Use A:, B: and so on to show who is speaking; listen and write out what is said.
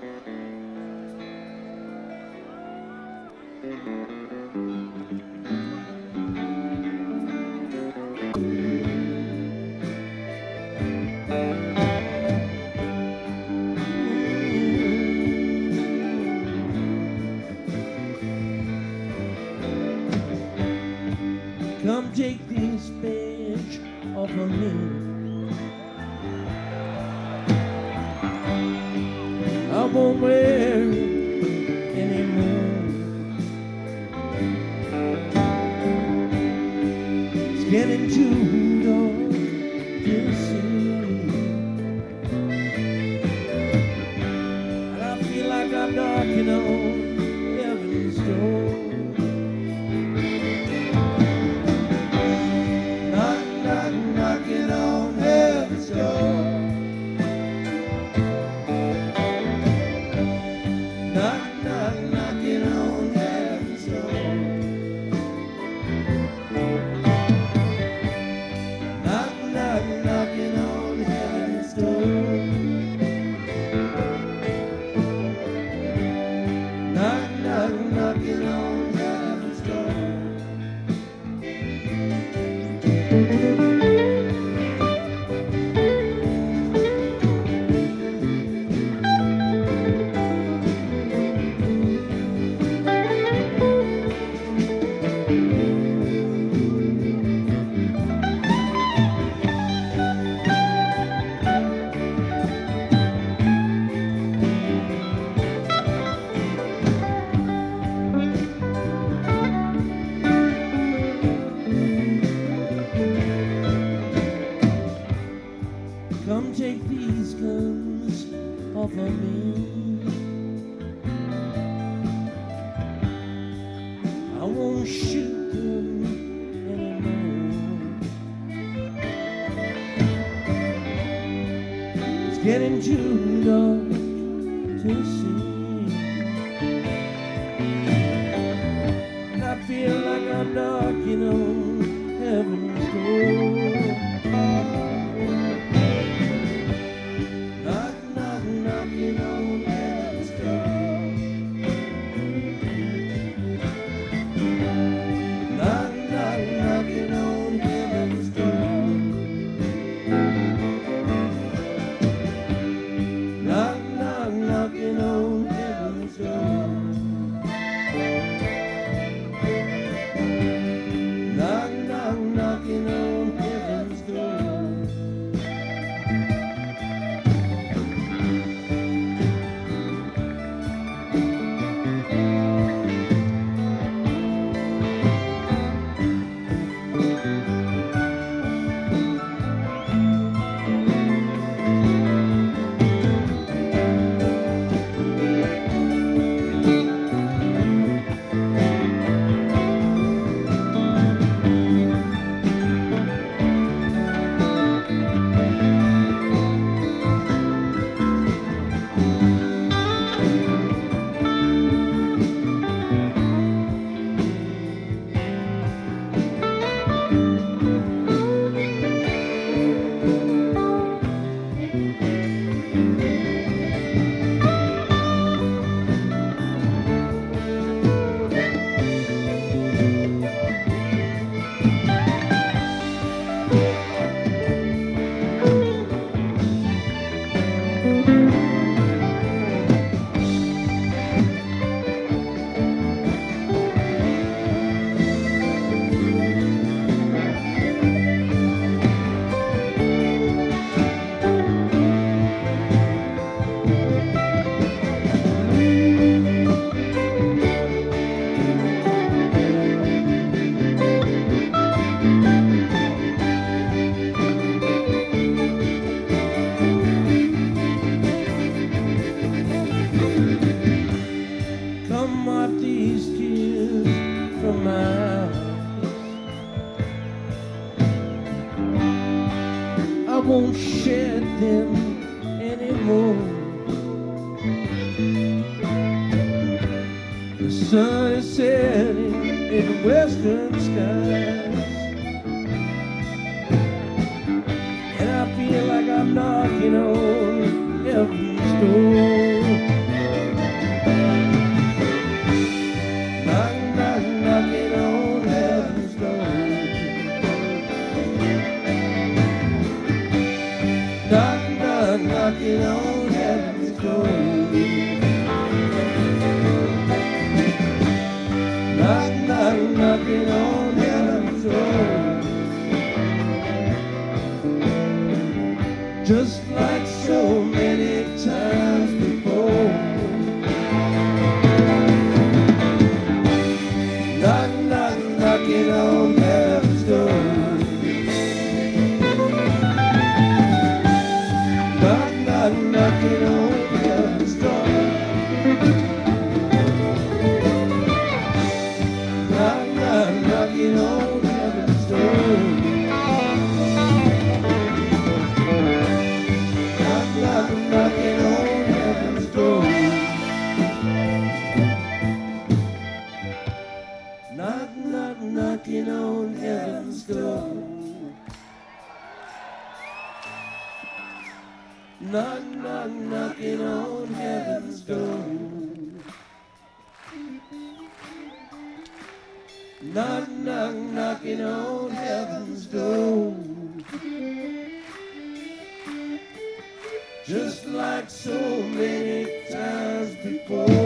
A: Thank you. Vùng getting too dark to see. And I feel like I'm dark, you know. them anymore. The sun is setting in western skies, and I feel like I'm knocking on every door. Just Knock, knock, knocking on heaven's door. Knock, knock, knocking on heaven's door. Just like so many times before.